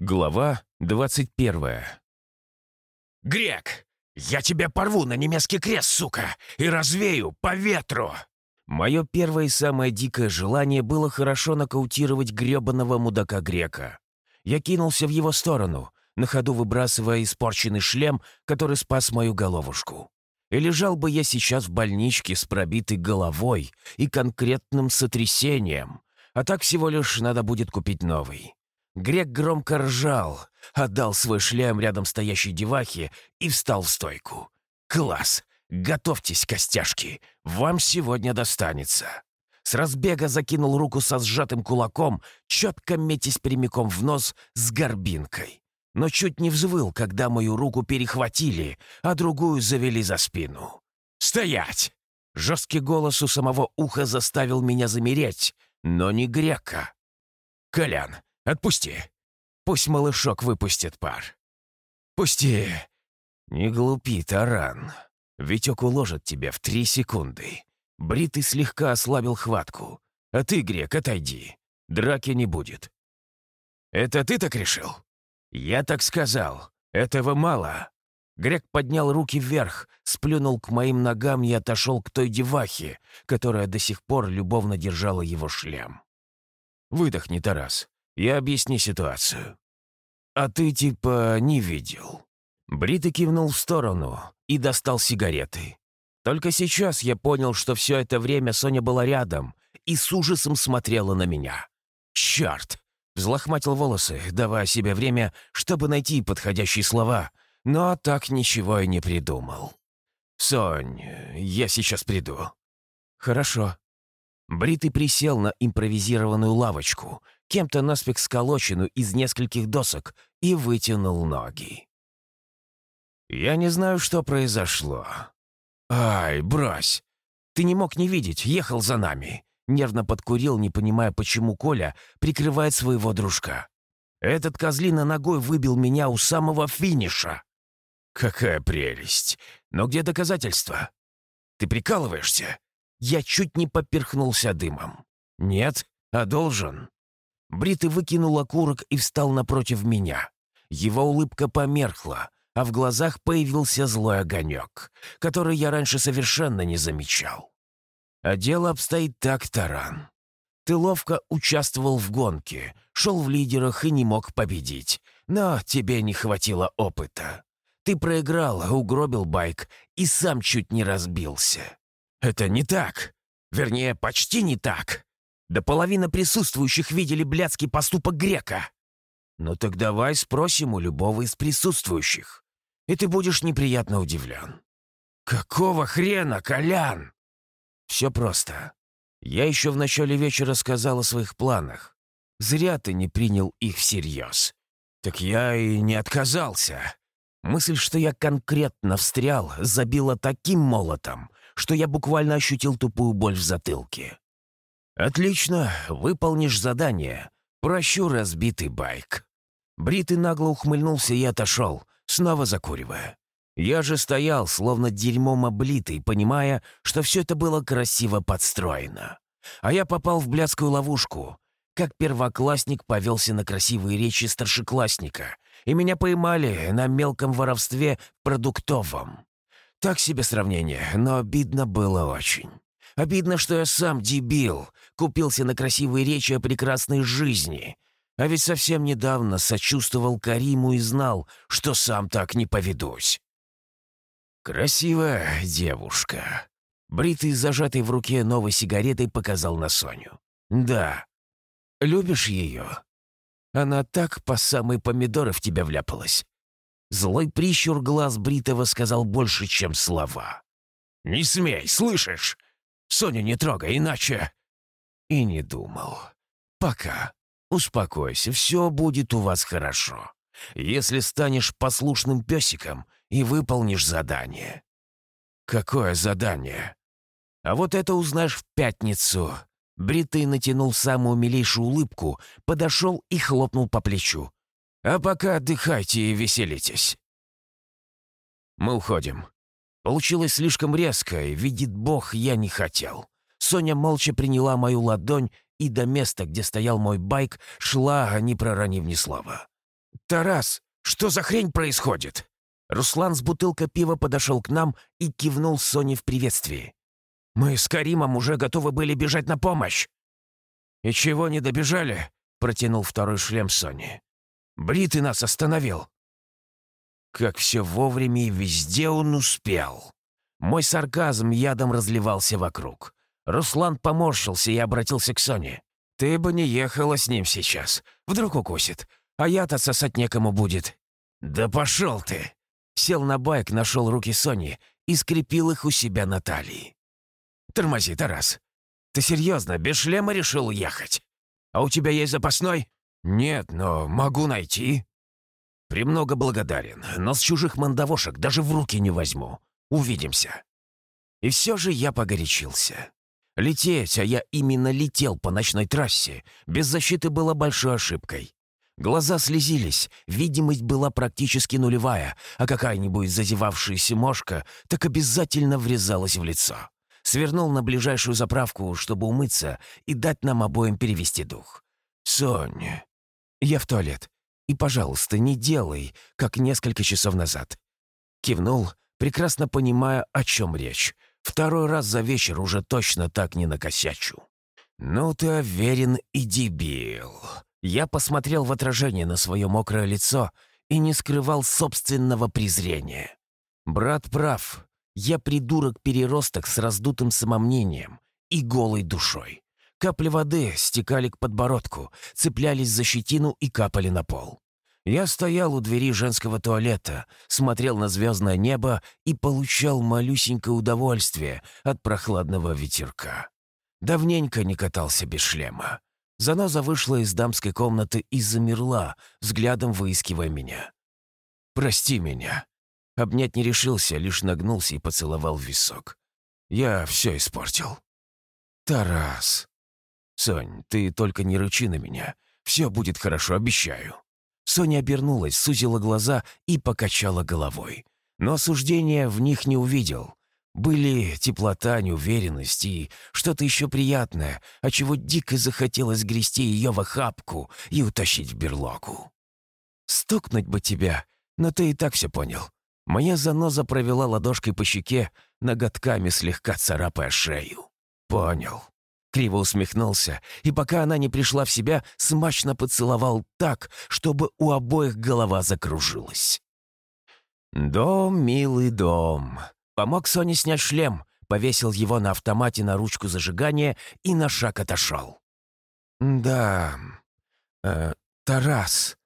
Глава 21 «Грек, я тебя порву на немецкий крест, сука, и развею по ветру!» Мое первое и самое дикое желание было хорошо нокаутировать гребаного мудака Грека. Я кинулся в его сторону, на ходу выбрасывая испорченный шлем, который спас мою головушку. И лежал бы я сейчас в больничке с пробитой головой и конкретным сотрясением, а так всего лишь надо будет купить новый. Грек громко ржал, отдал свой шлем рядом стоящей девахе и встал в стойку. «Класс! Готовьтесь, костяшки! Вам сегодня достанется!» С разбега закинул руку со сжатым кулаком, четко метясь прямиком в нос с горбинкой. Но чуть не взвыл, когда мою руку перехватили, а другую завели за спину. «Стоять!» Жесткий голос у самого уха заставил меня замереть, но не грека. «Колян, Отпусти. Пусть малышок выпустит пар. Пусти. Не глупи, Таран. Витек уложит тебя в три секунды. Бритый слегка ослабил хватку. А ты, Грек, отойди. Драки не будет. Это ты так решил? Я так сказал. Этого мало. Грек поднял руки вверх, сплюнул к моим ногам и отошел к той девахе, которая до сих пор любовно держала его шлем. «Выдохни, Тарас. Я объясни ситуацию. А ты типа не видел. Бриты кивнул в сторону и достал сигареты. Только сейчас я понял, что все это время Соня была рядом и с ужасом смотрела на меня. «Черт!» — взлохматил волосы, давая себе время, чтобы найти подходящие слова, но так ничего и не придумал. «Сонь, я сейчас приду». «Хорошо». Бритый присел на импровизированную лавочку — кем-то наспех сколоченную из нескольких досок, и вытянул ноги. «Я не знаю, что произошло». «Ай, брось! Ты не мог не видеть, ехал за нами». Нервно подкурил, не понимая, почему Коля прикрывает своего дружка. «Этот козлина ногой выбил меня у самого финиша». «Какая прелесть! Но где доказательства?» «Ты прикалываешься?» Я чуть не поперхнулся дымом. «Нет, а должен». Бритый выкинул окурок и встал напротив меня. Его улыбка померкла, а в глазах появился злой огонек, который я раньше совершенно не замечал. А дело обстоит так, Таран. Ты ловко участвовал в гонке, шел в лидерах и не мог победить, но тебе не хватило опыта. Ты проиграл, угробил байк и сам чуть не разбился. Это не так. Вернее, почти не так. Да половина присутствующих видели блядский поступок грека. Ну так давай спросим у любого из присутствующих, и ты будешь неприятно удивлен. Какого хрена, Колян? Все просто. Я еще в начале вечера сказал о своих планах. Зря ты не принял их всерьез. Так я и не отказался. Мысль, что я конкретно встрял, забила таким молотом, что я буквально ощутил тупую боль в затылке. «Отлично, выполнишь задание. Прощу разбитый байк». Бритый нагло ухмыльнулся и отошел, снова закуривая. Я же стоял, словно дерьмом облитый, понимая, что все это было красиво подстроено. А я попал в блядскую ловушку. Как первоклассник повелся на красивые речи старшеклассника, и меня поймали на мелком воровстве продуктовом. Так себе сравнение, но обидно было очень. Обидно, что я сам дебил, купился на красивые речи о прекрасной жизни. А ведь совсем недавно сочувствовал Кариму и знал, что сам так не поведусь. «Красивая девушка». Бритый, зажатый в руке новой сигаретой, показал на Соню. «Да. Любишь ее? Она так по самой помидоры в тебя вляпалась». Злой прищур глаз Бритого сказал больше, чем слова. «Не смей, слышишь? Соню не трогай, иначе...» И не думал. «Пока. Успокойся, все будет у вас хорошо. Если станешь послушным песиком и выполнишь задание». «Какое задание?» «А вот это узнаешь в пятницу». Бритый натянул самую милейшую улыбку, подошел и хлопнул по плечу. «А пока отдыхайте и веселитесь». «Мы уходим. Получилось слишком резко, и, видит Бог, я не хотел. Соня молча приняла мою ладонь и до места, где стоял мой байк, шла, а не проронив ни слова. «Тарас, что за хрень происходит?» Руслан с бутылкой пива подошел к нам и кивнул Соне в приветствии. «Мы с Каримом уже готовы были бежать на помощь». «И чего не добежали?» — протянул второй шлем Сони. «Бритый нас остановил». Как все вовремя и везде он успел. Мой сарказм ядом разливался вокруг. Руслан поморщился и обратился к Соне. «Ты бы не ехала с ним сейчас. Вдруг укусит. А я-то сосать некому будет». «Да пошел ты!» Сел на байк, нашел руки Сони и скрепил их у себя на талии. «Тормози, Тарас. Ты серьезно, без шлема решил ехать? А у тебя есть запасной?» «Нет, но могу найти». «Премного благодарен, но с чужих мандавошек даже в руки не возьму. Увидимся». И все же я погорячился. Лететь, а я именно летел по ночной трассе, без защиты было большой ошибкой. Глаза слезились, видимость была практически нулевая, а какая-нибудь зазевавшаяся мошка так обязательно врезалась в лицо. Свернул на ближайшую заправку, чтобы умыться и дать нам обоим перевести дух. «Соня, я в туалет. И, пожалуйста, не делай, как несколько часов назад». Кивнул, прекрасно понимая, о чем речь. Второй раз за вечер уже точно так не накосячу. «Ну ты уверен и дебил», я посмотрел в отражение на свое мокрое лицо и не скрывал собственного презрения. Брат прав. Я придурок-переросток с раздутым самомнением и голой душой. Капли воды стекали к подбородку, цеплялись за щетину и капали на пол. Я стоял у двери женского туалета, смотрел на звездное небо и получал малюсенькое удовольствие от прохладного ветерка. Давненько не катался без шлема. Заноза вышла из дамской комнаты и замерла, взглядом выискивая меня. «Прости меня». Обнять не решился, лишь нагнулся и поцеловал висок. «Я все испортил». «Тарас». «Сонь, ты только не рычи на меня. Все будет хорошо, обещаю». Соня обернулась, сузила глаза и покачала головой. Но осуждения в них не увидел. Были теплота, неуверенность и что-то еще приятное, от чего дико захотелось грести ее в охапку и утащить в берлогу. «Стукнуть бы тебя, но ты и так все понял». Моя заноза провела ладошкой по щеке, ноготками слегка царапая шею. «Понял». Криво усмехнулся, и пока она не пришла в себя, смачно поцеловал так, чтобы у обоих голова закружилась. «Дом, милый дом», Помог Соне снять шлем, повесил его на автомате на ручку зажигания и на шаг отошел. «Да... Э, Тарас...»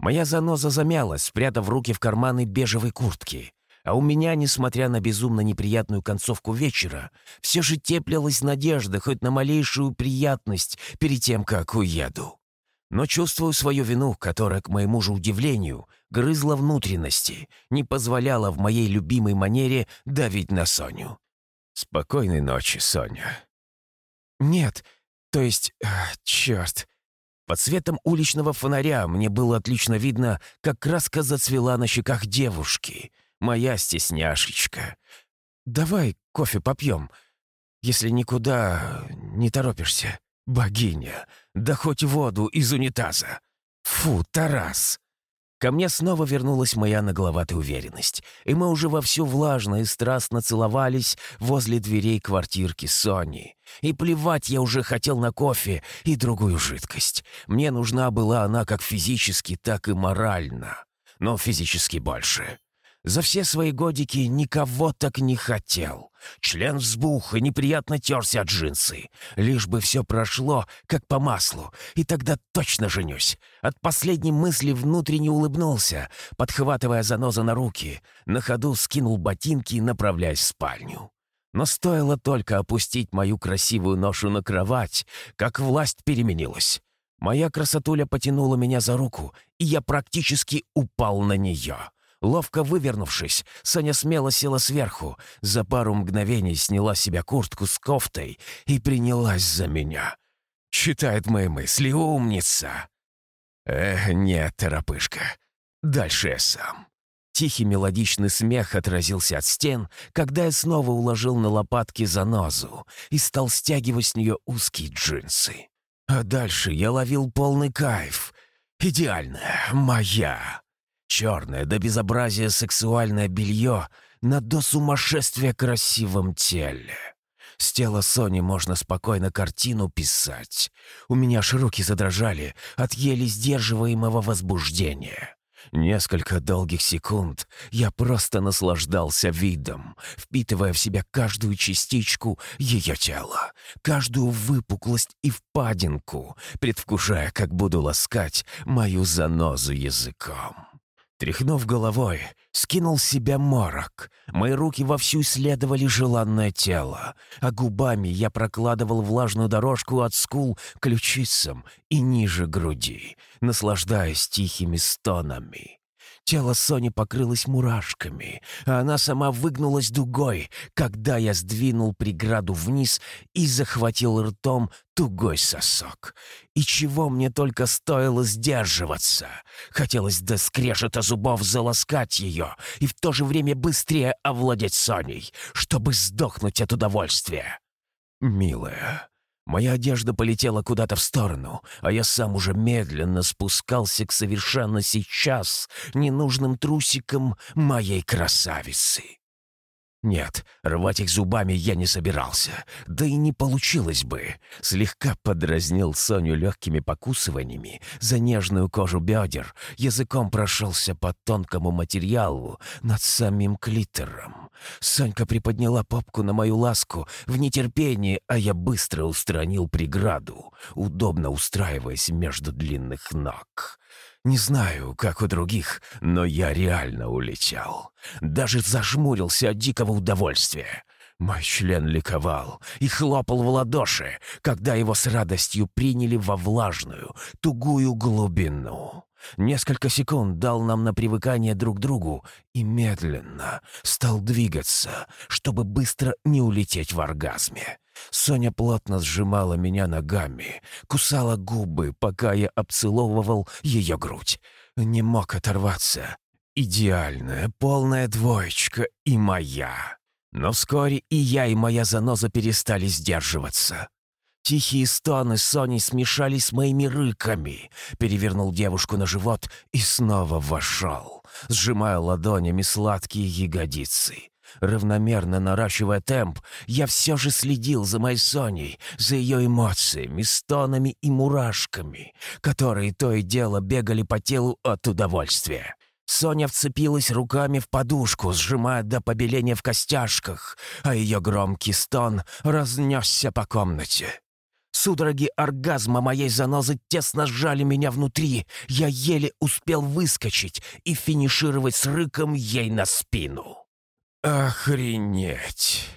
Моя заноза замялась, спрятав руки в карманы бежевой куртки. А у меня, несмотря на безумно неприятную концовку вечера, все же теплилась надежда хоть на малейшую приятность перед тем, как уеду. Но чувствую свою вину, которая, к моему же удивлению, грызла внутренности, не позволяла в моей любимой манере давить на Соню. «Спокойной ночи, Соня». «Нет, то есть... А, черт». Под светом уличного фонаря мне было отлично видно, как краска зацвела на щеках девушки. Моя стесняшечка. «Давай кофе попьем, если никуда не торопишься, богиня. Да хоть воду из унитаза. Фу, Тарас!» Ко мне снова вернулась моя нагловатая уверенность, и мы уже вовсю влажно и страстно целовались возле дверей квартирки Сони. И плевать я уже хотел на кофе и другую жидкость. Мне нужна была она как физически, так и морально. Но физически больше. За все свои годики никого так не хотел. Член взбух и неприятно терся от джинсы. Лишь бы все прошло, как по маслу, и тогда точно женюсь. От последней мысли внутренне улыбнулся, подхватывая заноза на руки. На ходу скинул ботинки, направляясь в спальню. Но стоило только опустить мою красивую ношу на кровать, как власть переменилась. Моя красотуля потянула меня за руку, и я практически упал на нее. Ловко вывернувшись, Саня смело села сверху, за пару мгновений сняла себя куртку с кофтой и принялась за меня. Читает мои мысли, умница. Эх, нет, торопышка. Дальше я сам. Тихий мелодичный смех отразился от стен, когда я снова уложил на лопатки занозу и стал стягивать с нее узкие джинсы. А дальше я ловил полный кайф. Идеальная, моя. Черное до безобразия сексуальное белье на до сумасшествия красивом теле. С тела Сони можно спокойно картину писать. У меня аж руки задрожали от еле сдерживаемого возбуждения. Несколько долгих секунд я просто наслаждался видом, впитывая в себя каждую частичку ее тела, каждую выпуклость и впадинку, предвкушая, как буду ласкать мою занозу языком. Тряхнув головой, скинул с себя морок. Мои руки вовсю исследовали желанное тело, а губами я прокладывал влажную дорожку от скул к ключицам и ниже груди, наслаждаясь тихими стонами. Тело Сони покрылось мурашками, а она сама выгнулась дугой, когда я сдвинул преграду вниз и захватил ртом тугой сосок. И чего мне только стоило сдерживаться. Хотелось до скрежета зубов заласкать ее и в то же время быстрее овладеть Соней, чтобы сдохнуть от удовольствия. «Милая, Моя одежда полетела куда-то в сторону, а я сам уже медленно спускался к совершенно сейчас ненужным трусикам моей красавицы. Нет, рвать их зубами я не собирался, да и не получилось бы. Слегка подразнил Соню легкими покусываниями за нежную кожу бедер, языком прошелся по тонкому материалу над самим клитором. Сонька приподняла попку на мою ласку в нетерпении, а я быстро устранил преграду, удобно устраиваясь между длинных ног. Не знаю, как у других, но я реально улетел. Даже зажмурился от дикого удовольствия. Мой член ликовал и хлопал в ладоши, когда его с радостью приняли во влажную, тугую глубину. Несколько секунд дал нам на привыкание друг к другу и медленно стал двигаться, чтобы быстро не улететь в оргазме. Соня плотно сжимала меня ногами, кусала губы, пока я обцеловывал ее грудь. Не мог оторваться. Идеальная, полная двоечка и моя. Но вскоре и я, и моя заноза перестали сдерживаться. Тихие стоны Сони смешались с моими рыками. Перевернул девушку на живот и снова вошел, сжимая ладонями сладкие ягодицы. Равномерно наращивая темп, я все же следил за моей Соней, за ее эмоциями, стонами и мурашками, которые то и дело бегали по телу от удовольствия. Соня вцепилась руками в подушку, сжимая до побеления в костяшках, а ее громкий стон разнесся по комнате. Судороги оргазма моей занозы тесно сжали меня внутри. Я еле успел выскочить и финишировать с рыком ей на спину. «Охренеть!»